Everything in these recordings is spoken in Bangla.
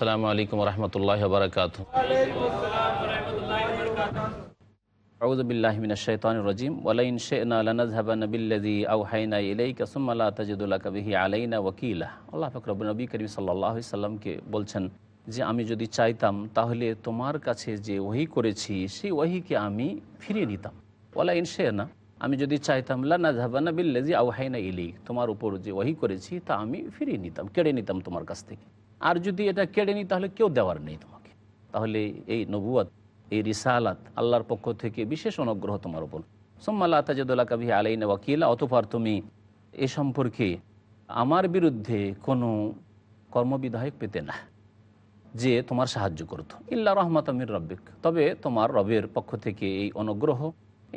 আসসালামু আলাইকুম রহমতুল্লাহ বারকাত أعوذ بالله من الشيطان الرجيم ولئن شئنا لنذهبن بالذي أوحينا إليك ثم لا تجد لك به علينا وكيلا আল্লাহ পাক রব্বুল নবী করিম সাল্লাল্লাহু আলাইহি সাল্লামকে বলছেন যে আমি যদি চাইতাম তাহলে তোমার কাছে যে ওহি করেছি সেই ওহিকে আমি ফিরিয়ে নিতাম ওলা ইনশে না আমি যদি চাইতাম লানা ধাবানা বিল্লাজি আউহাইনা ইলি তোমার উপর যে ওহি করেছি তা আমি ফিরিয়ে নিতাম কেড়ে নিতাম তোমার কাছ থেকে আর যদি এটা কেড়ে নিই, তাহলে কেউ দেওয়ার নেই তোমাকে। তাহলে এই নবুয়াত এই রিসালাত আল্লাহর পক্ষ থেকে বিশেষ অনুগ্রহ তোমার উপর। সোম্মাল্লা তাজদুল্লাহ কাবি আলাইনা ওয়াকিলা, অতপর তুমি এ সম্পর্কে আমার বিরুদ্ধে কোনো কর্মবিধায়ক পেতে না, যে তোমার সাহায্য করতো। ইল্লা রহমত আমির রব্বিক। তবে তোমার রবের পক্ষ থেকে এই অনুগ্রহ,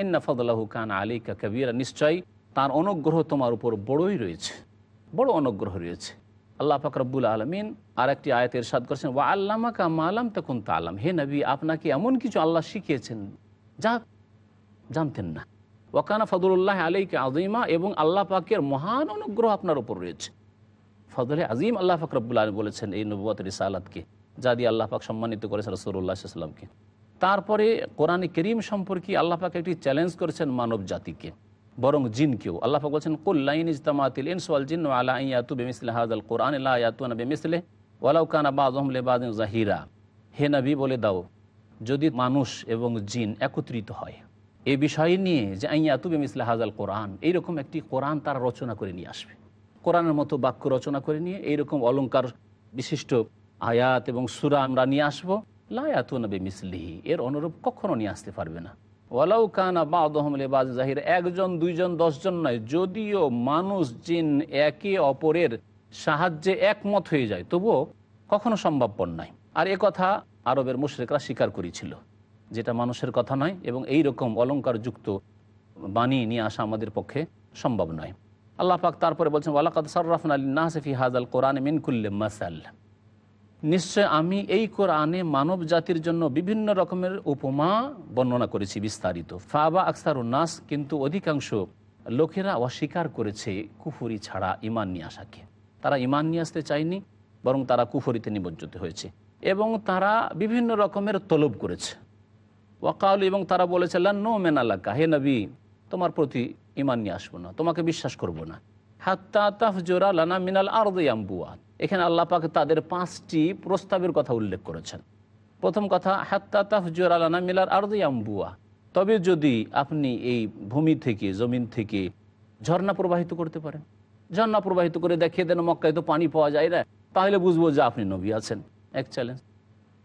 ইন্না ফদলাহু কান আলিকা কবিরা। নিশ্চয়ই তার অনুগ্রহ তোমার উপর বড়ই রয়েছে, বড় অনুগ্রহ রয়েছে। আল্লাহ ফাকরবুল আলমিন আর একটি আয়তের সাদ করেছেন, ওয়া আল্লামা কা আলাম তখন তা আলাম হে নবী, আপনাকে এমন কিছু আল্লাহ শিখিয়েছেন যা জানতেন না। ওয়াকানা ফদুল্লাহ আলীকে আজিমা এবং আল্লাহ পাকের মহান অনুগ্রহ আপনার উপর রয়েছে। ফদলে আজিম আল্লাহ ফাকরবুল আলম বলেছেন এই নবুয়াত রিসালাতকে, যা দিয়ে আল্লাহ পাক সম্মানিত করেছেন রসুল্লাহ সাল্লামকে তারপরে কোরআনে করিম সম্পর্কে আল্লাহ পাক একটি চ্যালেঞ্জ করেছেন মানব জাতিকে বরং জিনকেও আল্লাহ পাক বলছেন কুল্লাইন ইজতামাতিল ইনসওয়াল জিন আলা ইয়াতু বেমিসলে হাজাল কোরআন, লা ইয়াতুনা বেমিসলে, ওয়ালাউ কানা বাযহুম লিবাযিন জাহিরা হে নবী, বলে দাও, যদি মানুষ এবং জিন একত্রিত হয় এই বিষয় নিয়ে যে আইয়াতু বেমিসলে হাজাল কোরআন, এইরকম একটি কোরআন তারা রচনা করে নিয়ে আসবে। কোরআনের মতো বাক্য রচনা করে নিয়ে এইরকম অলঙ্কার বিশিষ্ট আয়াত এবং সুরা আমরা নিয়ে আসব লায়াতু নবী মিসলিহি এর অনুরূপ কখনো নিয়ে আসতে পারবে না। ওয়ালাউ কানা বা দহমলে বাজ জাহির, একজন, দুইজন, দশজন নয়, যদিও মানুষ জিন একে অপরের সাহায্যে একমত হয়ে যায়, তবুও কখনো সম্ভবপর নয় আর এ কথা আরবের মুশ্রিকরা স্বীকার করেছিল, যেটা মানুষের কথা নয় এবং এই রকম অলঙ্কারযুক্ত বাণী নিয়ে আসা আমাদের পক্ষে সম্ভব নয়। আল্লাহ পাক তারপরে বলছেন, ওয়ালাকাদ সর্রাফন আলী নাসফি হাজাল কোরআন মিনকুল্লে মাসাল। নিশ্চয় আমি এই কোরআনে মানব জাতির জন্য বিভিন্ন রকমের উপমা বর্ণনা করেছি বিস্তারিত। ফাবা আকসার নাস, কিন্তু অধিকাংশ লোকেরা অস্বীকার করেছে কুফুরি ছাড়া ইমান নিয়ে আসাকে। তারা ইমান নিয়ে আসতে চায়নি, বরং তারা কুফরিতে নিমজ্জিত হয়েছে। এবং তারা বিভিন্ন রকমের তলব করেছে। ওয়াকাউল এবং তারা বলেছে, লান্ন মেনালাকা, হে নবী, তোমার প্রতি ইমান নিয়ে আসব না, তোমাকে বিশ্বাস করব না। হাত্তা তাফজোরা লানা মিনাল আরদাম্বুয়া এখানে আল্লাহ পাক তাদের পাঁচটি প্রস্তাবের কথা উল্লেখ করেছেন। প্রথম কথা, হাত্তা তাফজোরা লানা মিলার আরদাম্বুয়া তবে যদি আপনি এই ভূমি থেকে, জমিন থেকে ঝর্ণা প্রবাহিত করতে পারেন, ঝর্ণা প্রবাহিত করে দেখিয়ে দেন, মক্কায় তো পানি পাওয়া যায় না, তাহলে বুঝব যে আপনি নবী আছেন। এক চ্যালেঞ্জ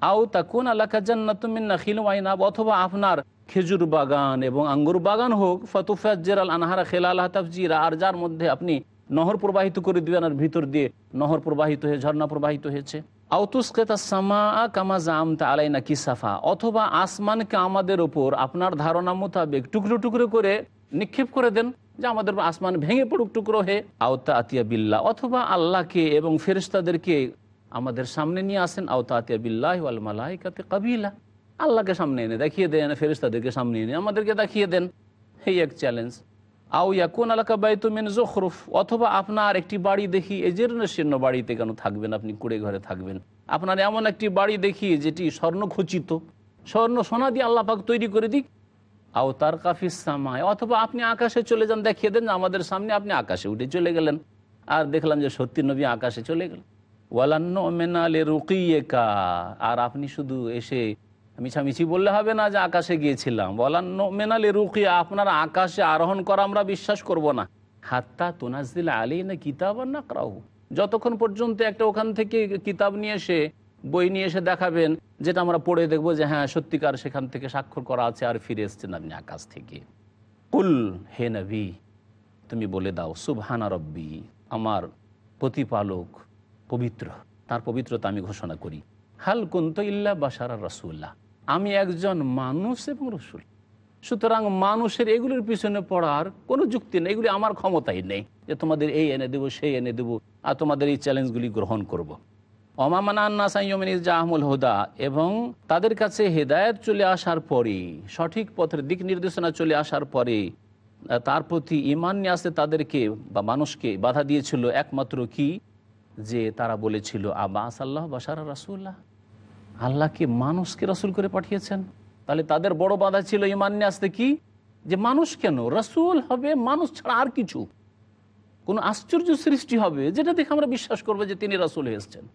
আও তা কোন এলাকা জান্নাতুমিন্না খিলওয়াইনাব অথবা আপনার খেজুর বাগান এবং আঙ্গুর বাগান হোক ফতুফাজেরাল আনহারা খেলা আল্লাহ তাফজিরা, আর যার মধ্যে আপনি নহর প্রবাহিত করে দিবেন আর ভিতর দিয়ে নহর প্রবাহিত হয়ে, ঝর্ণা প্রবাহিত হয়েছে। আউতুসকেতা সামা কামা জামতা আলাইনা কিসাফা, অথবা আসমানকে আমাদের ওপর আপনার ধারণা মোতাবেক টুকরো টুকরো করে নিক্ষেপ করে দেন, যে আমাদের আসমান ভেঙে পড়ুক টুকরো হয়ে আওতা আতিয়া বিল্লা অথবা আল্লাহকে এবং ফেরিস্তাদেরকে আমাদের সামনে নিয়ে আসেন আওতা আতিয়া বিল্লাহ আল মালাইকাতে কাবিলা। আল্লাহকে সামনে এনে, দেখিয়ে দেন ফেরিস্তাদেরকে সামনে এনে, আমাদেরকে দেখিয়ে দেন। এই এক চ্যালেঞ্জ আউ ইয়াকুন আলাকা বাইতুমিন জখরুফ, অথবা আপনার একটি বাড়ি দেখি, এই জীর্ণ শীর্ণ বাড়িতে কেন থাকবেন আপনি, কুড়ে ঘরে থাকবেন। আপনার এমন একটি বাড়ি দেখি, যেটি স্বর্ণ খচিত। স্বর্ণ সোনা দিয়ে আল্লাহ পাক তৈরি করে দিক। আও তার কাফিস সামায়, অথবা আপনি আকাশে চলে যান, দেখিয়ে দেন আমাদের সামনে আপনি আকাশে উঠে চলে গেলেন। আর দেখলাম যে সত্যি নবী আকাশে চলে গেলেন। ওয়ালান্ন মেনালে রুকিয়ে কা আর আপনি শুধু এসে মিছামিছি বললে হবে না যে আকাশে গিয়েছিলাম। ওয়ালান্ন মেনালে রুকিয়া আপনার আকাশে আরোহণ করা আমরা বিশ্বাস করব না। হাত্তা তোনাজদিল আলী না কিতাব আর না করাও যতক্ষণ পর্যন্ত একটা ওখান থেকে কিতাব নিয়ে এসে, বই নিয়ে এসে দেখাবেন, যেটা আমরা পড়ে দেখব যে হ্যাঁ সত্যিকার সেখান থেকে স্বাক্ষর করা আছে আর ফিরে এসছেন আপনি আকাশ থেকে। কুল, হে নবী, তুমি বলে দাও, সুবহানা রব্বি, আমার প্রতিপালক পবিত্র। তার পবিত্রতা আমি ঘোষণা করি। হাল কুন্ত ইল্লা বাসারা রসুল্লাহ আমি একজন মানুষ এবং রসুল। সুতরাং মানুষের এগুলির পিছনে পড়ার কোনো যুক্তি নেই, এগুলি আমার ক্ষমতাই নেই যে তোমাদের এই এনে দেবো, সেই এনে দেবো আর তোমাদের এই চ্যালেঞ্জগুলি গ্রহণ করব। অমামানান্নাসাইমিন জাহমুল হুদা এবং তাদের কাছে হেদায়ত চলে আসার পরে সঠিক পথের দিক নির্দেশনা চলে আসার পরে, তার প্রতি ইমান নিয়ে আসতে তাদেরকে বা মানুষকে বাধা দিয়েছিল একমাত্র কি? যে তারা বলেছিল, আবাস আল্লাহ বাসারা রাসুল্লাহ আল্লাহকে মানুষকে রসুল করে পাঠিয়েছেন। তাহলে তাদের বড় বাধা ছিল ইমান নিয়ে আসতে কি? যে মানুষ কেন? রসুল হবে মানুষ ছাড়া আর কিছু। কোনো আশ্চর্য সৃষ্টি হবে যেটা দেখে আমরা বিশ্বাস করব যে তিনি রসুল এসছেন।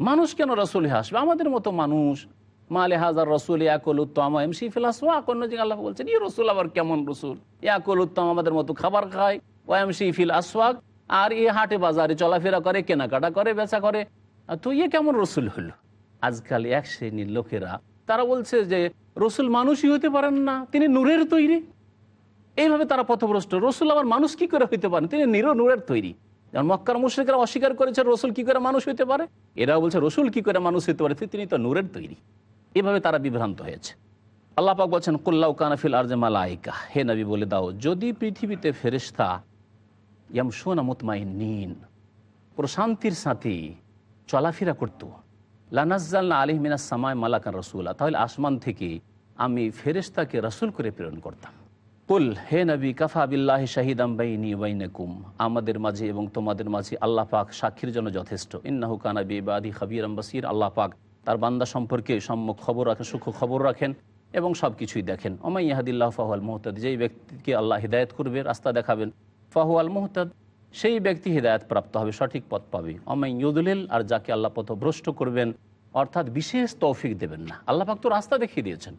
মানুষ কেন রসুল আসবে? আমাদের মতো মানুষ, মালে হাজার রসুল, ইয়াকুল উত্তম, এম শিফিল আসওয়াক অন্যদিকে আল্লাহ বলছেন ই রসুল আবার কেমন রসুল? ইয়াকুল উত্তম আমাদের মতো খাবার খায়, ও এম শিফিল আসওয়াক আর এ হাটে বাজারে চলাফেরা করে, কেনাকাটা করে, বেচা করে। তো ইয়ে কেমন রসুল হলো? আজকাল এক শ্রেণির লোকেরা, তারা বলছে যে রসুল মানুষই হতে পারেন না, তিনি নূরের তৈরি। এইভাবে তারা পথভ্রষ্ট। রসুল আবার মানুষ কি করে হইতে পারেন? তিনি নির নূরের তৈরি। যেমন মক্কার মুশ্রিকরা অস্বীকার করেছে রসুল কি করে মানুষ হইতে পারে? এরাও বলছে রসুল কি করে মানুষ হইতে পারে? তিনি তো নূরের তৈরি। এভাবে তারা বিভ্রান্ত হয়েছে। আল্লাহ পাক বলছেন কুল্লাউ কানাফিল আরজে মালাইকা। হে নবী, বলে দাও, যদি পৃথিবীতে ফেরেশতা ইয়ামসুনা মুতমাইন নিন প্রশান্তির সাথে চলাফেরা করতো লানাজ্জাল্লা আলিহ মিনাস সামায় মালাকান রসুল্লাহ তাহলে আসমান থেকে আমি ফেরেশতাকে রসুল করে প্রেরণ করতাম। কুল, হে নবী, কাফা বিল্লাহ শাহিদাম বাইনি বাইনাকুম। আমাদের মাঝে এবং তোমাদের মাঝে আল্লাহ পাক সাক্ষীর জন্য যথেষ্ট। ইন্নাহু কানাবি বাদি খাবির আম্বাসির আল্লাহ পাক তার বান্দা সম্পর্কে সম্মুখ খবর রাখেন সুখ খবর রাখেন এবং সব কিছুই দেখেন। ওমাই ইয়াহাদিল্লাহ ফাহুয়াল মোহতাদ, যেই ব্যক্তিকে আল্লাহ হিদায়ত করবে, রাস্তা দেখাবেন। ফাহুয়াল মোহতাদ সেই ব্যক্তি হৃদায়ত প্রাপ্ত হবে, সঠিক পথ পাবে। অমাই ইউদুলিল, আর যাকে আল্লাহ পথ ভ্রষ্ট করবেন, অর্থাৎ বিশেষ তৌফিক দেবেন না। আল্লাহ পাক তো রাস্তা দেখিয়ে দিয়েছেন।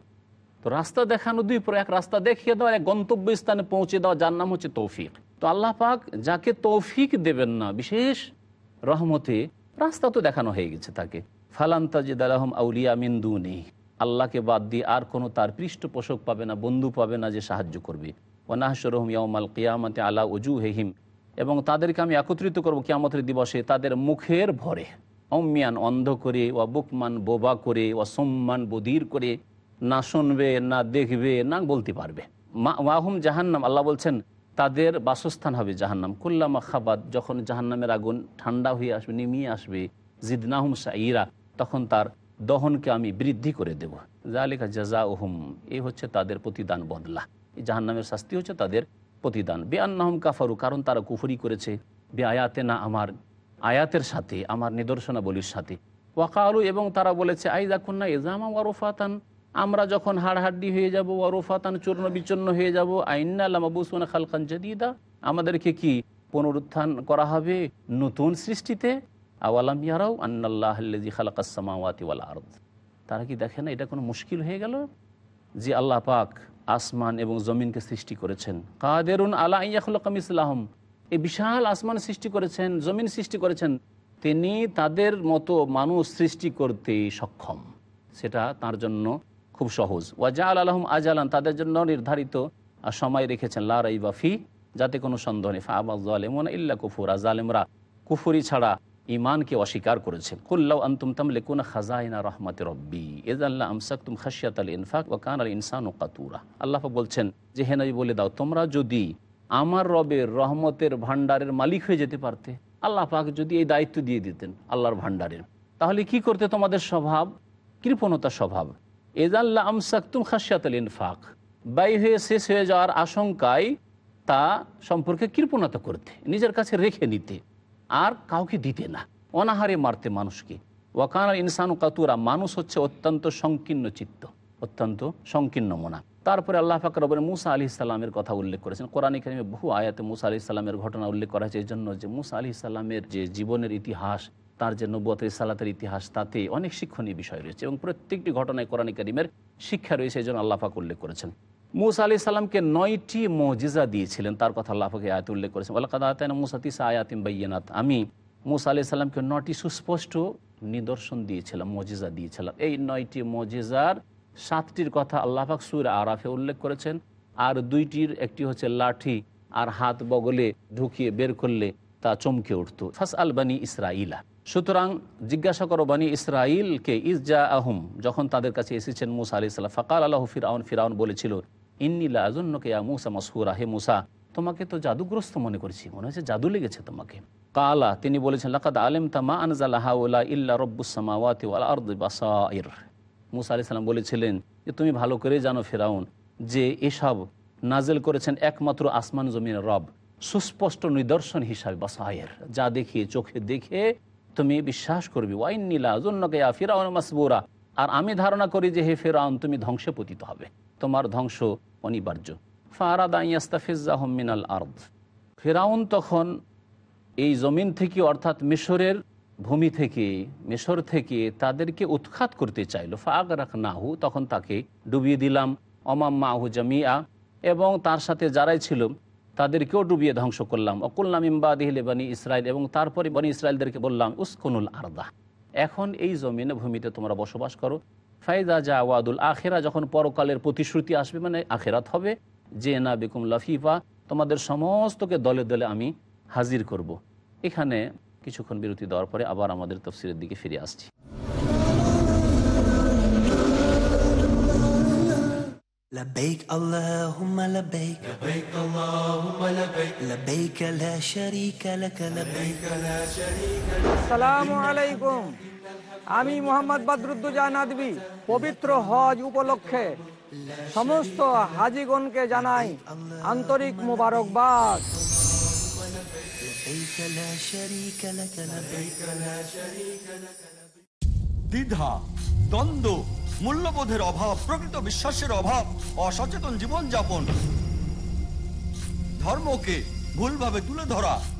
তো রাস্তা দেখানো দুই পরে, এক রাস্তা দেখিয়ে দেওয়া, এক গন্তব্য স্থানে পৌঁছে দেওয়া, যার নাম হচ্ছে তৌফিক। তো আল্লাহ পাক যাকে তৌফিক দেবেন না, বিশেষ রহমতে রাস্তা তো দেখানো হয়ে গেছে তাকে। ফালান্তাজিদ আলহম আউলিয়া মিন্দুনি আল্লাহকে বাদ দিয়ে আর কোনো তার পৃষ্ঠপোষক পাবে না, বন্ধু পাবে না যে সাহায্য করবে। ওনাহসরহম ইয়ামাল কিয়ামতে আলা উজু হেহিম এবং তাদেরকে আমি একত্রিত করব কিয়ামতের দিবসে তাদের মুখের ভরে। অম্মিয়ান অন্ধ করে ও বুকমান বোবা করে ও সম্মান বধির করে, না শুনবে, না দেখবে, না বলতে পারবে। মা ওয়াহুম জাহান্নাম, আল্লাহ বলছেন, তাদের বাসস্থান হবে জাহান্নাম। কুল্লামা খাবাদ যখন জাহান্নামের আগুন ঠান্ডা হয়ে আসবে, নেমিয়ে আসবে, জিদনাহুম সাইরা তখন তার দহনকে আমি বৃদ্ধি করে দেব। জালিকা জাজা ওহুম এই হচ্ছে তাদের প্রতিদান বদলা। এই জাহান্নামের শাস্তি হচ্ছে তাদের প্রতিদান। বে আন্নাহম কাফারু, কারণ তারা কুফরি করেছে। বে আয়াতে না আমার আয়াতের সাথে, আমার নিদর্শনাবলীর সাথে। ওয়াকালু, এবং তারা বলেছে আই দেখুন না এজামা ওয়ারফাতান আমরা যখন হাড়হাড্ডি হয়ে যাব ওয়ারফাতান চূর্ণ বিচূর্ণ হয়ে যাব, আইন্না লামাবুসুনা খালকান জাদিদা। আমাদেরকে কি পুনরুত্থান করা হবে নতুন সৃষ্টিতে? আওয়ালাম ইয়ারাও আন্নাল্লাহ খালাকাসমাওয়াতি ওয়াল আরদ। তারা কি দেখে না এটা কোনো মুশকিল হয়ে গেল? যে আল্লাহ পাক আসমান এবং জমিনকে সৃষ্টি করেছেন। কাদেরুন আলা ইয়াখলাকাম ইসলাহম এই বিশাল আসমান সৃষ্টি করেছেন, জমিন সৃষ্টি করেছেন, তিনি তাদের মতো মানুষ সৃষ্টি করতে সক্ষম। সেটা তার জন্য খুব সহজ। ওয়াজা আলহম আজালান, তাদের জন্য নির্ধারিত সময় রেখেছেন। লারাই বাফি যাতে কোনো সন্দেহ নেই। ফাবাজ জালেমন ইল্লা কুফুরা। জালেমরা কুফুরি ছাড়া ইমানকে অস্বীকার করেছে কুল্লাউ আন্তুম তামলে কোন খাজাইনা রহমতে রব্বি। এজাল্লাহ আমসাকুম খাসিয়াত আল ইনফাক ও কান আল ইনসান ও কাতুরা। আল্লাহ বলছেন, যে হে নবী, বলে দাও, তোমরা যদি আমার রবের রহমতের ভান্ডারের মালিক হয়ে যেতে পারতে, আল্লাহ পাক যদি এই দায়িত্ব দিয়ে দিতেন আল্লাহর ভান্ডারের তাহলে কি করতে তোমাদের স্বভাব? কৃপণতা স্বভাব। এজাল্লা আমসাকুম খাসিয়াত আল ইনফাক। ব্যয় হয়ে, শেষ হয়ে যাওয়ার আশঙ্কায় তা সম্পর্কে কৃপণতা করতে, নিজের কাছে রেখে নিতে। আর কাউকে দিতে না। অনাহারে মারতে মানুষকে। ওয়াকান ইনসান কাতুরা, মানুষ হচ্ছে অত্যন্ত সংকীর্ণ চিত্ত, অত্যন্ত সংকীর্ণ মনা। তারপরে আল্লাহ ফাকর রবের মুসা আলি ইসলামের কথা উল্লেখ করেছেন। কোরআন এখানে বহু আয়াতে মুসা আলি ইসলামের ঘটনা উল্লেখ করা হয়েছে। এই জন্য যে মুসা আলি ইসলামের যে জীবনের ইতিহাস, তার যে নব্বতের সালাতের ইতিহাস, তাতে অনেক শিক্ষণীয় বিষয় রয়েছে এবং প্রত্যেকটি ঘটনায় কোরআন করিমের শিক্ষা রয়েছে এই জন্য আল্লাহাক উল্লেখ করেছেন। মুসা আলি সাল্লামকে নয়টি মজিজা দিয়েছিলেন। তার কথা আল্লাহাকে আয়াত উল্লেখ করেছেন আল্লাহ মুসাতিসা আয়াতিম বাইয়ানাত। আমি মুসা আলি সাল্লামকে নটি সুস্পষ্ট নিদর্শন দিয়েছিলাম, মজিজা দিয়েছিলাম। এই নয়টি মজিজার সাতটির কথা আল্লাহাক সুর আরাফে উল্লেখ করেছেন, আর দুইটির একটি হচ্ছে লাঠি আর হাত বগলে ঢুকিয়ে বের করলে তা চমকে উঠত। ফাস আল বানী ইসরাইলা সুতরাং জিজ্ঞাসা করো বানী ইসরাইলকে ইসজা আহম যখন তাদের কাছে এসেছেন মুসা আলি সাল্লাম ফাকাল আল্লাহ ফিরাউন ফিরাউন বলেছিল ইন্নিলা আজন্নকে ইয়া মুসা হে মুসা, তোমাকে তো জাদুগ্রস্ত মনে করছি, মনে হচ্ছে জাদু লেগেছে তোমাকে। কালা তিনি বলেছেন, লাকাদ আলেম তামা আনজালাহা ইল্লা রব্বুসামাওয়াতি ওয়াল আরদ বাসাইর। মুসা আলি সাল্লাম বলেছিলেন যে, তুমি ভালো করে জানো ফেরাউন যে এসব নাজেল করেছেন একমাত্র আসমান জমিনের রব, সুস্পষ্ট নিদর্শন হিসাবে বাসায়ের যা দেখিয়ে চোখে দেখে তুমি বিশ্বাস করবি। ওয়াইন নীলা জন্যকে ফিরাউন মাসবুরা। আর আমি ধারণা করি যে, হে ফেরাউন, তুমি ধ্বংসে পতিত হবে। তোমার ধ্বংস অনিবার্য। ফারাদা ইয়াস্তাফিজাহ মিনাল আর্দ। ফেরাউন তখন এই জমিন থেকে, অর্থাৎ মিশরের ভূমি থেকে, মিশর থেকে তাদেরকে উৎখাত করতে চাইল। ফাগ রাখ নাহু তখন তাকে ডুবিয়ে দিলাম। অমাম মাহু জামিয়া, এবং তার সাথে যারাই ছিল, তাদেরকেও ডুবিয়ে ধ্বংস করলাম। অকুল্লাম ইম্বাদিহিলে বানি ইসরায়েল এবং তারপরে বনি ইসরায়েলদেরকে বললাম, উস্কনুল আরদা। এখন এই জমিনে, ভূমিতে তোমরা বসবাস করো। ফায়দা জা ওয়াদুল আখেরা যখন পরকালের প্রতিশ্রুতি আসবে মানে আখেরাত হবে যে না বেকুম লাফিফা তোমাদের সমস্তকে দলে দলে আমি হাজির করব। এখানে কিছুক্ষণ বিরতি দেওয়ার পরে আবার আমাদের তফসিলের দিকে ফিরে আসছি لبيك اللهم لبيك لبيك اللهم لبيك لبيك لا شريك لك لبيك لا আসসালামু আলাইকুম আমি মোহাম্মদ বদরুদ্দোজা নাদবি পবিত্র হজ উপলক্ষে সমস্ত হাজিগণকে জানাই আন্তরিক মুবারকবাদ। দ্বিধা, দ্বন্দ্ব, মূল্যবোধের অভাব, প্রকৃত বিশ্বাসের অভাব, অসচেতন জীবনযাপন। ধর্মকে ভুলভাবে তুলে ধরা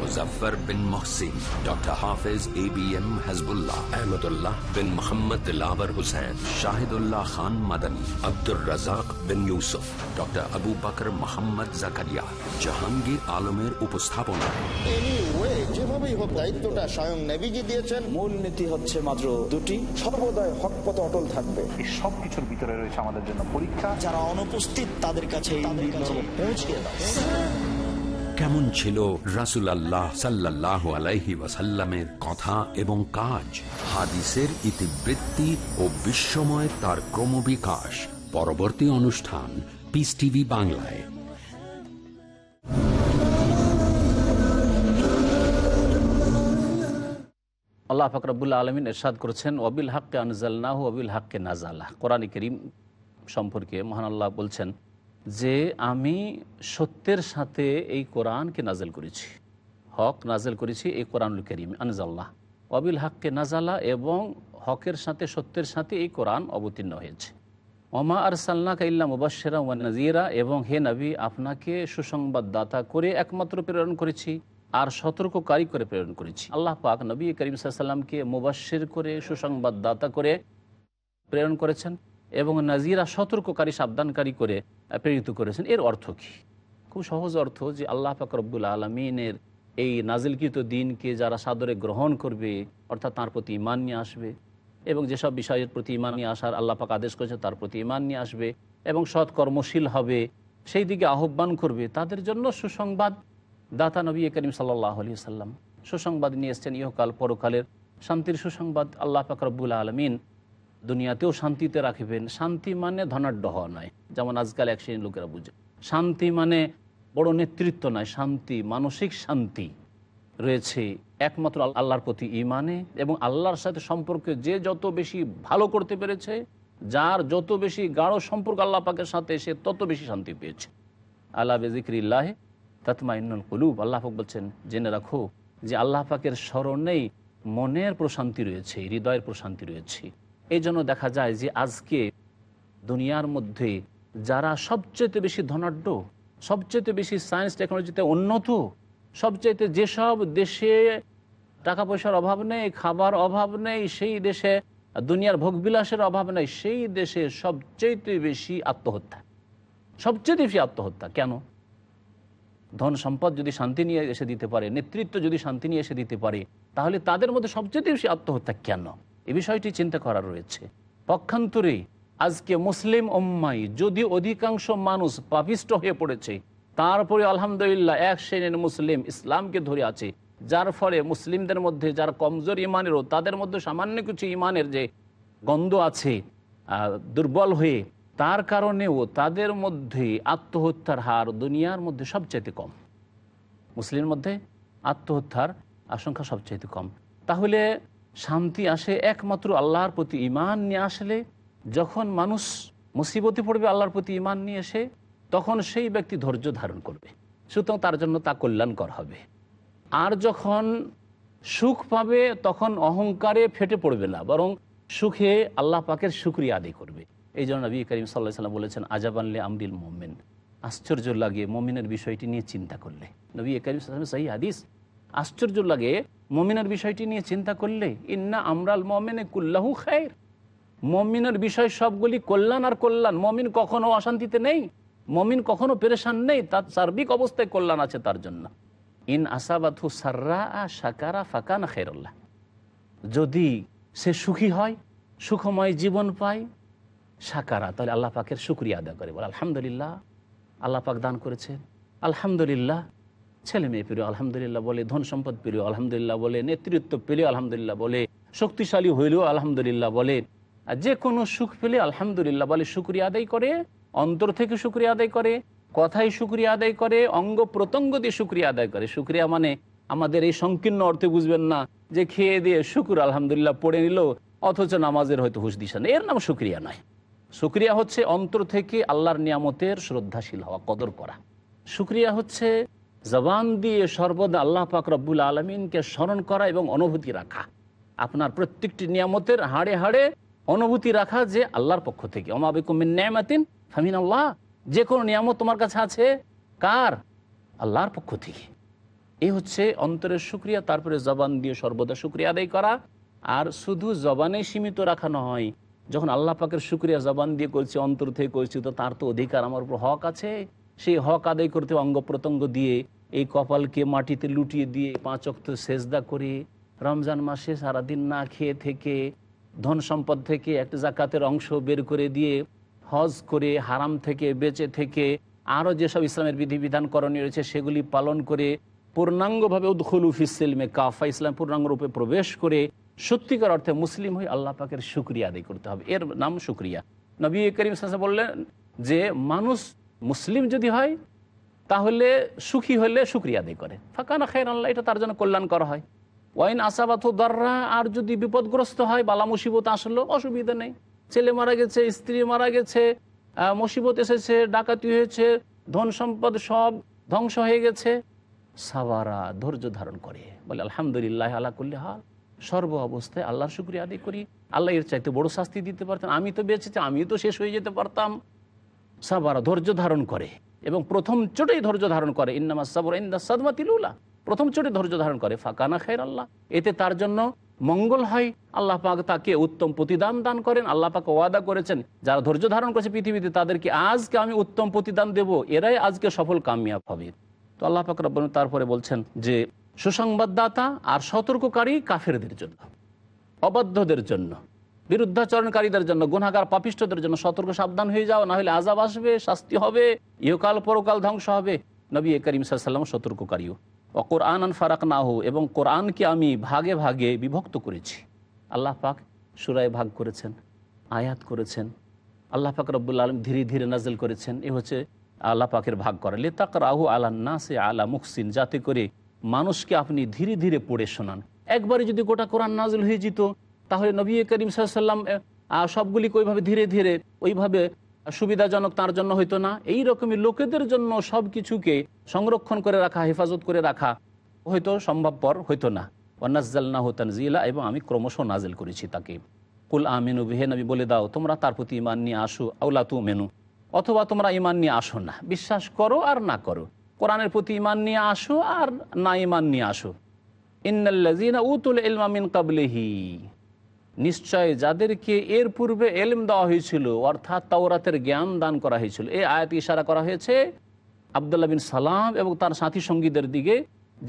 Muzaffar bin Mohsin doctor Hafez A B M Hajbullah Ahmadullah bin Mohammad lover Hussain Shahidullah Khan Madani Abdur Razzak bin Yusuf doctor Abu Bakr Mohammad Zakaria Jahangir আলমের উপস্থাপনায় যেভাবেই হোক দায়িত্বটা স্বয়ং নেভিজি দিয়েছেন। মূল নীতি হচ্ছে মাত্র দুটি। সর্বদাই হক পথে অটল থাকবে। সবকিছুর ভিতরে রয়েছে আমাদের জন্য পরীক্ষা। যারা অনুপস্থিত তাদের কাছে পৌঁছিয়ে দাও। কেমন ছিল রাসুল আল্লাহ সাল্লাহ আলাইহি ওয়াসাল্লামের কথা এবং কাজ? হাদিসের ইতিবৃত্তি ও বিশ্বময় তার ক্রমবিকাশ। পরবর্তী অনুষ্ঠান পিস টিভি বাংলায়। আল্লাহ ফাকরাবুল্লা আলমিন এরশাদ করেছেন অবিল হাক্কে আনজাল্লাহ অবিল হাক্কে নাজালা। কোরআন করিম সম্পর্কে মহান আল্লাহ বলছেন যে আমি সত্যের সাথে এই কোরআনকে নাজেল করেছি। হক নাজেল করেছি এই কোরআনুল করিম, আনজাল্লাহ। অবিল হককে নাজালা এবং হকের সাথে সত্যের সাথে এই কোরআন অবতীর্ণ হয়েছে। ওমা আর সাল্লা কাইল্লা মুবাসেরা ওয়া নাজিরা এবং হে নবী, আপনাকে সুসংবাদদাতা করে একমাত্র প্রেরণ করেছি আর সতর্ককারী করে প্রেরণ করেছি। আল্লাহ পাক নবী করিম সাল্লামকে মুবাসির করে, সুসংবাদদাতা করে প্রেরণ করেছেন এবং নাজিরা সতর্ককারী, সাবধানকারী করে প্রেরিত করেছেন, এর অর্থ কী? খুব সহজ অর্থ যে আল্লাহ পাক রব্বুল আলমিনের এই নাজিলকৃত দিনকে যারা সাদরে গ্রহণ করবে, অর্থাৎ তার প্রতি ইমান নিয়ে আসবে এবং যেসব বিষয়ের প্রতি ইমান নিয়ে আসার আল্লাহ পাক আদেশ করেছে তার প্রতি ইমান নিয়ে আসবে এবং সৎ কর্মশীল হবে, সেই দিকে আহ্বান করবে, তাদের জন্য সুসংবাদ দাতা নবী করিম সাল্লাহ আলি সাল্লাম সুসংবাদ নিয়ে এসছেন ইহকাল পরকালের শান্তির সুসংবাদ আল্লাহ ফাকরবুল আলমিন দুনিয়াতেও শান্তিতে রাখবেন। শান্তি মানে ধনাঢ্য হওয়া নয়। যেমন আজকাল এক শ্রেণির লোকেরা বুঝে। শান্তি মানে বড় নেতৃত্ব নয়, শান্তি, মানসিক শান্তি রয়েছে একমাত্র আল্লাহর প্রতি ইমানে এবং আল্লাহর সাথে সম্পর্কে যে যত বেশি ভালো করতে পেরেছে, যার যত বেশি গাঢ় সম্পর্ক আল্লাহ পাকের সাথে, সে তত বেশি শান্তি পেয়েছে। আল্লাহ বেজিক্রিল্লাহ তাতমা ইন্নুল কুলুব, আল্লাহ পাক বলছেন, জেনে রাখো যে আল্লাহ পাকের স্মরণেই মনের প্রশান্তি রয়েছে, হৃদয়ের প্রশান্তি রয়েছে। এই জন্য দেখা যায় যে আজকে দুনিয়ার মধ্যে যারা সবচেয়ে বেশি ধনাঢ্য, সবচেয়ে বেশি সায়েন্স টেকনোলজিতে উন্নত সবচেয়ে যেসব দেশে টাকা পয়সার অভাব নেই, খাবার অভাব নেই, সেই দেশে দুনিয়ার ভোগবিলাসের অভাব নেই, সেই দেশে সবচেয়ে বেশি আত্মহত্যা। সবচেয়ে বেশি আত্মহত্যা। কেন? ধন সম্পদ যদি শান্তি নিয়ে এসে দিতে পারে, নেতৃত্ব যদি শান্তি নিয়ে এসে দিতে পারে, তাহলে তাদের মধ্যে সবচেয়ে বেশি আত্মহত্যা কেন? এ বিষয়টি চিন্তা করা রয়েছে। পক্ষান্তরে আজকে মুসলিম ওম্মাই যদি অধিকাংশ মানুষ পাপিষ্ট হয়ে পড়েছে, তারপরে আলহামদুলিল্লাহ এক শ্রেণির মুসলিম ইসলামকে ধরে আছে, যার ফলে মুসলিমদের মধ্যে যার কমজোর ইমানেরও তাদের মধ্যে সামান্য কিছু ইমানের যে গন্ধ আছে দুর্বল হয়ে, তার কারণেও তাদের মধ্যে আত্মহত্যার হার দুনিয়ার মধ্যে সবচাইতে কম। মুসলিমের মধ্যে আত্মহত্যার আশঙ্কা সবচাইতে কম। তাহলে শান্তি আসে একমাত্র আল্লাহর প্রতি ইমান নিয়ে আসলে, যখন মানুষ মুসিবতে পড়বে আল্লাহর প্রতি ইমান নিয়ে এসে, তখন সেই ব্যক্তি ধৈর্য ধারণ করবে। সুতরাং তার জন্য তা কল্যাণকর হবে। আর যখন সুখ পাবে, তখন অহংকারে ফেটে পড়বে না, বরং সুখে আল্লাহ পাকের শুক্রিয়া আদায় করবে। এই জন্য নবী করিম সাল্লাহ সাল্লাম বলেছেন, আজাবানলে আমরিল মোমেন। আশ্চর্য লাগে মমিনের বিষয়টি নিয়ে চিন্তা করলে। নবী করিম সাল্লাম সাহি হাদিস, আশ্চর্য লাগে মমিনের বিষয়টি নিয়ে চিন্তা করলে, ইন্না আমরাল মমেনে কুল্লাহু খায়ের মমিনের বিষয় সবগুলি কল্যাণ আর কল্যাণ। মমিন কখনো অশান্তিতে নেই, মমিন কখনো পেরেশান নেই, তার সার্বিক অবস্থায় কল্যাণ আছে তার জন্য। ইন আসাবাথু সার্রা আ সাকারা ফাকানা খেরল্লাহ যদি সে সুখী হয়, সুখময় জীবন পায় সাকারা তাহলে আল্লাহ পাকের শুক্রিয়া আদা করে। বলে, আলহামদুলিল্লাহ, আল্লাহ পাক দান করেছেন। আলহামদুলিল্লাহ ছেলে মেয়ে প্রিয়, আলহামদুলিল্লাহ বলে, ধন সম্পদ প্রিয়, আলহামদুলিল্লাহ বলে, নেতৃত্ব পেলে আলহামদুলিল্লাহ বলে, শক্তিশালী হইলেও আলহামদুলিল্লাহ বলে। আর যে কোনো সুখ পেলে আলহামদুলিল্লাহ বলে, শুক্রিয়া আদায় করে, অন্তর থেকে শুক্রিয়া আদায় করে, কথায় শুক্রিয়া আদায় করে, অঙ্গ প্রত্যঙ্গ দিয়ে শুক্রিয়া আদায় করে। শুক্রিয়া মানে আমাদের এই সংকীর্ণ অর্থে বুঝবেন না যে খেয়ে দিয়ে শুকুর আলহামদুলিল্লাহ পড়ে নিল, অথচ নামাজের হয়তো হুশ দিশান এর নাম শুক্রিয়া নয়। শুক্রিয়া হচ্ছে অন্তর থেকে আল্লাহর নিয়ামতের শ্রদ্ধাশীল হওয়া, কদর করা। শুক্রিয়া হচ্ছে জবান দিয়ে সর্বদা আল্লাহ পাক রব্বুল আলমিনকে স্মরণ করা এবং অনুভূতি রাখা। আপনার প্রত্যেকটি নিয়ামতের হাড়ে হাড়ে অনুভূতি রাখা যে আল্লাহর পক্ষ থেকে। অমাবিকুমিন ন্যায়ামাতিন ফামিন আল্লাহ যে কোনো নিয়ামত তোমার কাছে আছে? কার? আল্লাহর পক্ষ থেকে। এই হচ্ছে অন্তরের সুক্রিয়া তারপরে জবান দিয়ে সর্বদা সুক্রিয়া আদায় করা। আর শুধু জবানে সীমিত রাখা নয়, যখন আল্লাহ পাকের সুক্রিয়া জবান দিয়ে করছি অন্তর থেকে করছি তো তার তো অধিকার, আমার উপর হক আছে। সেই হক আদায় করতে অঙ্গ প্রত্যঙ্গ দিয়ে এই কপালকে মাটিতে লুটিয়ে দিয়ে পাঁচ অক্ত সেজদা করে রমজান মাসে সারাদিন না খেয়ে থেকে ধন সম্পদ থেকে একটা জাকাতের অংশ বের করে দিয়ে হজ করে হারাম থেকে বেঁচে থেকে আরও যেসব ইসলামের বিধিবিধান করণীয় রয়েছে সেগুলি পালন করে পূর্ণাঙ্গভাবে উদ্খুল ফিসিলমে কাফা ইসলাম পূর্ণাঙ্গ রূপে প্রবেশ করে সত্যিকার অর্থে মুসলিম হয়ে আল্লাহ পাকের সুক্রিয়া আদায় করতে হবে। এর নাম সুক্রিয়া নবী করিম সাসা বললেন যে, মানুষ মুসলিম যদি হয়, তাহলে সুখী হলে সুক্রিয়া আদায় করে। ফাঁকানা খাই আল্লাহ, এটা তার জন্য কল্যাণ করা হয়। ওয়াইন আসাবাত দররা, আর যদি বিপদগ্রস্ত হয়, বালা মুসিবত আসলো, অসুবিধা নেই। ছেলে মারা গেছে, স্ত্রী মারা গেছে মুসিবত এসেছে, ডাকাতি হয়েছে, ধন সম্পদ সব ধ্বংস হয়ে গেছে। সাবারা ধৈর্য ধারণ করে। বলে, আলহামদুলিল্লাহ আল্লাহ করলে হাল। সর্ব অবস্থায় আল্লাহর শুক্রিয়া আদায় করি। আল্লাহ এর চাইতে বড় শাস্তি দিতে পারতেন। আমি তো বেঁচেছি আমি তো শেষ হয়ে যেতে পারতাম। সাবারা ধৈর্য ধারণ করে এবং প্রথম চোটেই ধৈর্য ধারণ করে, ইন্নামা সাবর ইন্দা সাদমা তিলুলা প্রথম চোটে ধৈর্য ধারণ করে, ফাঁকানা খায়ের আল্লাহ এতে তার জন্য মঙ্গল হয়। আল্লাহ পাক তাকে উত্তম প্রতিদান দান করেন, আল্লাহ পাক ওয়াদা করেছেন, যারা ধৈর্য ধারণ করেছে পৃথিবীতে, তাদেরকে আজকে আমি উত্তম প্রতিদান দেব। এরাই আজকে সফল, কামিয়াব হবে। তো আল্লাহ পাক রব্বান তারপরে বলছেন যে, সুসংবাদদাতা আর সতর্ককারী কাফেরদের জন্য, অবাধ্যদের জন্য। বিরুদ্ধাচরণকারীদের জন্য গুনাগার পাপিষ্টদের জন্য সতর্ক, সাবধান হয়ে যাও, না হলে আজাব আসবে, শাস্তি হবে, ইহকাল পরকাল ধ্বংস হবে। নবী করিম সাল্লাম সতর্ককারীও কোরআন আন ফারাক না হো এবং কোরআনকে আমি ভাগে ভাগে বিভক্ত করেছি। আল্লাহ পাক সুরায় ভাগ করেছেন, আয়াত করেছেন, আল্লাহ পাক রব্বুল আলম ধীরে ধীরে নাজেল করেছেন। এ হচ্ছে আল্লাহ পাকের ভাগ করা। লেতাক রাহু আল্লাহ নাসে আলা মুকসিন যাতে করে মানুষকে আপনি ধীরে ধীরে পড়ে শোনান। একবারে যদি গোটা কোরআন নাজল হয়ে যেত তাহলে নবী করিম সাল্লাম সবগুলিকে ওইভাবে ধীরে ধীরে ওইভাবে সুবিধাজনক তার জন্য হইতো না? এই রকমই লোকেদের জন্য সব কিছুকে সংরক্ষণ করে রাখা, হেফাজত করে রাখা হয়তো সম্ভবপর হইতো না। ওয়ান্নাজ্জালনা হোতানজিলা এবং আমি ক্রমশ নাজেল করেছি তাকে। কুল আমিনু বিহে নবী বলে দাও, তোমরা তার প্রতি ইমান নিয়ে আসো আউলা তু মেনু অথবা তোমরা ইমান নিয়ে আসো না। বিশ্বাস করো আর না করো। কোরআনের প্রতি ইমান নিয়ে আসো আর না ইমান নিয়ে আসো। ইন্নাল্লাজিনা উতুল ইলমামিন কাবলিহি নিশ্চয় যাদেরকে এর পূর্বে এলম দেওয়া হয়েছিল, অর্থাৎ তাওরাতের জ্ঞান দান করা হয়েছিল। এই আয়াত ইশারা করা হয়েছে, আবদুল্লাহ বিন সালাম এবং তার সাথী সঙ্গীদের দিকে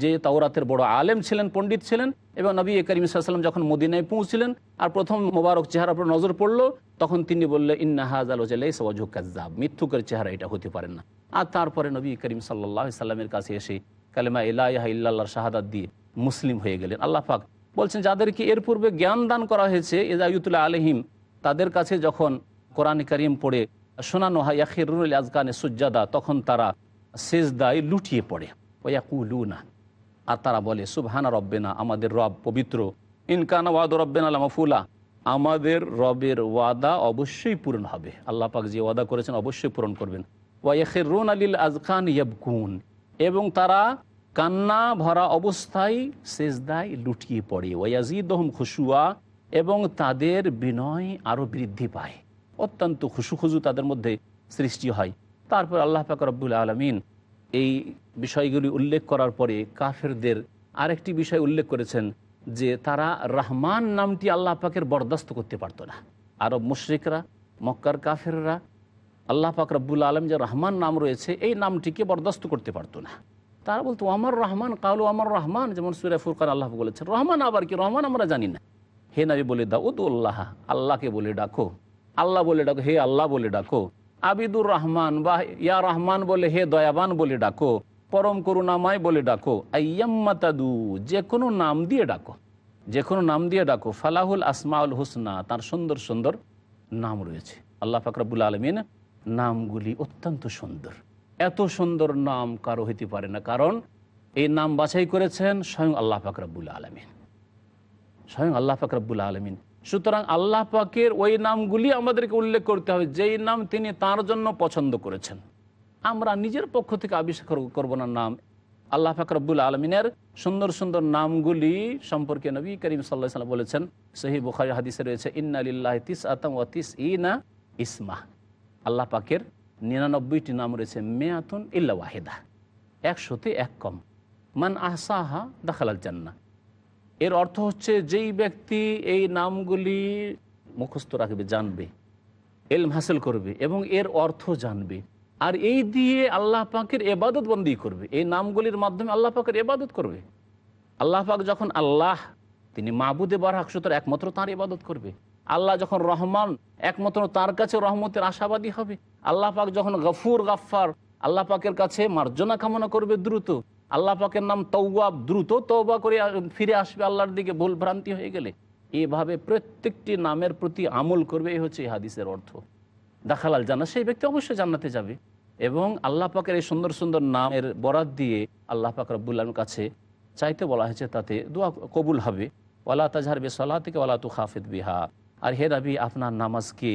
যে তাওরাতের বড় আলেম ছিলেন, পণ্ডিত ছিলেন এবং নবী করিম সাল্লাম যখন মদিনায় পৌঁছিলেন আর প্রথম মোবারক চেহারা উপর নজর পড়ল, তখন তিনি বললেন ইন্নাহাজ আলোজাব মৃত্যুকের চেহারা এটা হতে পারেন না। আর তারপরে নবী করিম সাল্লাহ সাল্লামের কাছে এসে কালেমা ইলাহ ইল্লাহর শাহাদাত দিয়ে মুসলিম হয়ে গেলেন। আল্লাহ পাক বলছেন, যাদেরকে এর পূর্বে জ্ঞান দান করা হয়েছে এজায়ুতুল্লাহ আলহিম তাদের কাছে যখন কোরআন করিম পড়ে শোনানো হয় ইয়াখিরুল আজগানে সুজাদা তখন তারা সেজদায় লুটিয়ে পড়ে ওয়াকুলুনা আর তারা বলে, সুবহানা রব্বেনা, আমাদের রব পবিত্র। ইনকানা ওয়াদ রব্বেনা লামাফুলা। আমাদের রবের ওয়াদা অবশ্যই পূরণ হবে। আল্লাহ পাক যে ওয়াদা করেছেন, অবশ্যই পূরণ করবেন। ওয়াইখের রুন আলিল আজখান ইয়াবকুন। এবং তারা কান্না ভরা অবস্থায় সেজদায় লুটিয়ে পড়ে। ওয়াজিদহম খুশুয়া এবং তাদের বিনয় আরও বৃদ্ধি পায়। অত্যন্ত খুশু খুশু তাদের মধ্যে সৃষ্টি হয়। তারপর আল্লাহ পাক রব্বুল আলমিন এই বিষয়গুলি উল্লেখ করার পরে কাফেরদের আরেকটি বিষয় উল্লেখ করেছেন যে তারা রহমান নামটি আল্লাহ পাকের বরদাস্ত করতে পারতো না। আরব মুশ্রিকরা, মক্কার কাফেররা, আল্লাহ পাক রব্বুল আলম যে রহমান নাম রয়েছে, এই নামটিকে বরদাস্ত করতে পারতো না। তারা বলতো, আমার রহমান, কালু আমার রহমান। যেমন সুরে ফুরকান আল্লাহ বলেছেন। রহমান আবার কি? রহমান আমরা জানি না। হে নবী বলে দাও তো আল্লাহ আল্লাহকে বলে ডাকো। আল্লাহ বলে ডাকো, হে আল্লাহ বলে ডাকো। আবিদুর রহমান, বা ইয়া রহমান বলে, হে দয়াবান বলে ডাকো। পরম করুণাময় বলে ডাকো। আইয়াম্মাতাদু যে কোনো নাম দিয়ে ডাকো। যে কোনো নাম দিয়ে ডাকো। ফালাহুল আসমাউল হুসনা, তার সুন্দর সুন্দর নাম রয়েছে। আল্লাহ ফাকরাবুল আলমিন নামগুলি অত্যন্ত সুন্দর। এত সুন্দর নাম কারও হইতে পারে না, কারণ এই নাম বাছাই করেছেন স্বয়ং আল্লাহ ফাকরাবুল আলমিন। স্বয়ং আল্লাহ ফাকরাবুল আলমিন। সুতরাং আল্লাহ পাকের ওই নামগুলি আমাদেরকে উল্লেখ করতে হবে, যেই নাম তিনি তার জন্য পছন্দ করেছেন। আমরা নিজের পক্ষ থেকে আবিষ্কার করব না নাম। আল্লাহ ফাকরাবুল আলমিনের সুন্দর সুন্দর নামগুলি সম্পর্কে নবী করিম সাল্লাহ সাল্লাম বলেছেন সহি বুখারি হাদিসে রয়েছে, ইন্না আলিল্লাহ তিস আতম ও তিস ইনা ইসমা। আল্লাহ পাকের নিরানব্বইটি নাম রয়েছে, মেয়াতুন ইল্লা ওয়াহেদা, একশোতে এক কম। মান আহসাহা দাখালাল জান্না। এর অর্থ হচ্ছে যেই ব্যক্তি এই নামগুলি মুখস্থ রাখবে, জানবে, এলম হাসিল করবে এবং এর অর্থ জানবে। আর এই দিয়ে আল্লাহ পাকের এবাদত বন্দি করবে। এই নামগুলির মাধ্যমে আল্লাহ পাকের এবাদত করবে। আল্লাহ পাক যখন আল্লাহ, তিনি মাহবুদে বারাক সুতরাং একমাত্র তাঁর ইবাদত করবে। আল্লাহ যখন রহমান, একমাত্র তার কাছে রহমতের আশাবাদী হবে। আল্লাহ পাক যখন গফুর গাফার আল্লাহ পাকের কাছে মার্জনা কামনা করবে দ্রুত, আল্লাহ পাকের নাম তৌয়াব দ্রুত তৌবা করে ফিরে আসবে আল্লাহর দিকে, ভুল ভ্রান্তি হয়ে গেলে। এভাবে প্রত্যেকটি নামের প্রতি আমল করবে, এই হচ্ছে এই হাদিসের অর্থ। দেখালাল জানা সেই ব্যক্তি অবশ্যই জান্নাতে যাবে। এবং আল্লাহ পাকের এই সুন্দর সুন্দর নামের বরাত দিয়ে আল্লাহ পাক রব্বুল্লাহর কাছে চাইতে বলা হয়েছে, তাতে দোয়া কবুল হবে। ওয়ালা তাজহার বে সলাহ থেকে ওয়ালা তু খাফিদ বিহা। আর হে রাবি, আপনার নামাজকে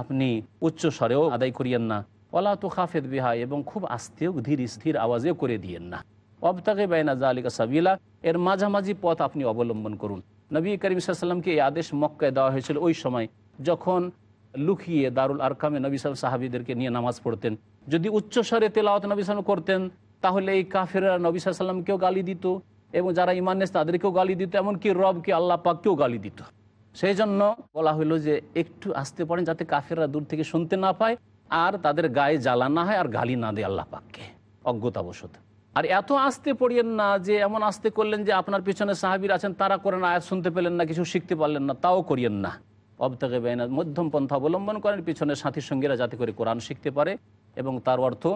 আপনি উচ্চ স্বরেও আদায় করিয়েন না। ওলা তো খাফেদ বিহা এবং খুব আস্তেও ধীর স্থির আওয়াজেও করে দিয়েন না। অবতাকে বাইনা জালিকা সাবিলা, এর মাঝামাঝি পথ আপনি অবলম্বন করুন। নবী করিম সাল্লামকে এই আদেশ মক্কায় দেওয়া হয়েছিল ওই সময়, যখন লুকিয়ে দারুল আরকামে নবী সাল সাহাবিদেরকে নিয়ে নামাজ পড়তেন। যদি উচ্চস্বরে তেলাওয়াত নবী সালাম করতেন, তাহলে এই কাফেরা নবী সাল্লামকেও গালি দিত এবং যারা ইমানেস তাদেরকেও গালি দিত, এমনকি রবকে আল্লাহ পাককেও গালি দিত। সেই জন্য বলা হলো যে একটু আসতে পারেন যাতে কাফেররা দূর থেকে শুনতে না পায় আর তাদের গায়ে জ্বালা না হয় আর গালি না দেয় আল্লাহ পাককে। অজ্ঞতাবশত। আর এত আসতে পড়িয়েন না যে এমন আসতে করলেন যে আপনার পিছনে সাহাবির আছেন, তারা করেন আয়াত শুনতে পেলেন না, কিছু শিখতে পারলেন না, তাও করিয়েন না। অবতাকে বেনা মধ্যম পন্থা অবলম্বন করেন, পিছনে সাথী সঙ্গীরা যাতে করে কোরআন শিখতে পারে এবং তার অর্থ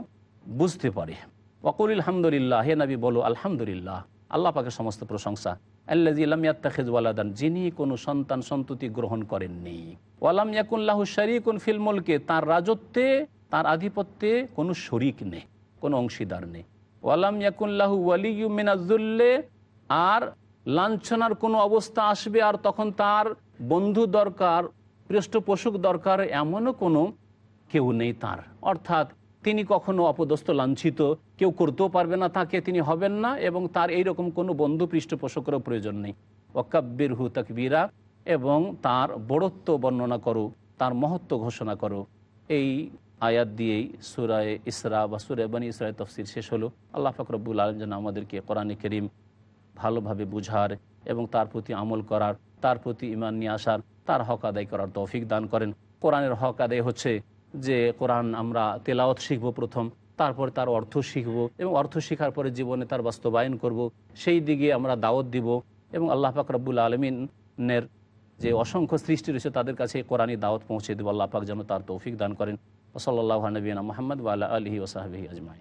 বুঝতে পারে। অকুল আলহামদুলিল্লাহ হে নবী বলো, আলহামদুলিল্লাহ। আল্লাহ পাকের সমস্ত প্রশংসা। আল্লাজি ইলামিয়াত্তাখিজ ওয়ালাদান, যিনি কোনো সন্তান সন্ততি গ্রহণ করেননি। ওয়ালাম ইয়াকুল্লাহু শরিকুন ফিল মুলকে, তার রাজত্বে, তার আধিপত্যে কোনো শরিক নেই, কোনো অংশীদার নেই। ওয়ালাম ইয়াকুল্লাহু ওয়ালিউ মিনাজুল্লে আর লাঞ্ছনার কোনো অবস্থা আসবে আর তখন তার বন্ধু দরকার, পৃষ্ঠপোষক দরকার, এমনও কোনো কেউ নেই তার। অর্থাৎ তিনি কখনো অপদস্থ, লাঞ্ছিত কেউ করতেও পারবে না তাকে, তিনি হবেন না এবং তার এই রকম কোনো বন্ধু পৃষ্ঠপোষকেরও প্রয়োজন নেই। ওকাব্বির হু তাকবীরা এবং তার বড়ত্ব বর্ণনা করো, তার মহত্ব ঘোষণা করো। এই আয়াত দিয়েই সুরায় ইসরা বা সুরায় বানী ইসরায় তফসির শেষ হলো। আল্লাহ ফাকরবুল আলম যেন আমাদেরকে কোরআনে করিম ভালোভাবে বুঝার এবং তার প্রতি আমল করার, তার প্রতি ইমান নিয়ে আসার, তার হক আদায় করার তৌফিক দান করেন। কোরআনের হক আদায় হচ্ছে যে কোরআন আমরা তেলাওয়াত শিখব প্রথম, তারপর তার অর্থ শিখব এবং অর্থ শেখার পরে জীবনে তার বাস্তবায়ন করব। সেই দিকে আমরা দাওয়াত দিব এবং আল্লাহ পাক রব্বুল আলমিনের যে অসংখ্য সৃষ্টি রয়েছে তাদের কাছে কোরআনই দাওয়াত পৌঁছে দেবো। আল্লাহ পাক যেন তার তৌফিক দান করেন। ওসল্লাহ নবীনা মোহাম্মদ ওয়াল্লাহ আলহি ওসাহাবি আজমাই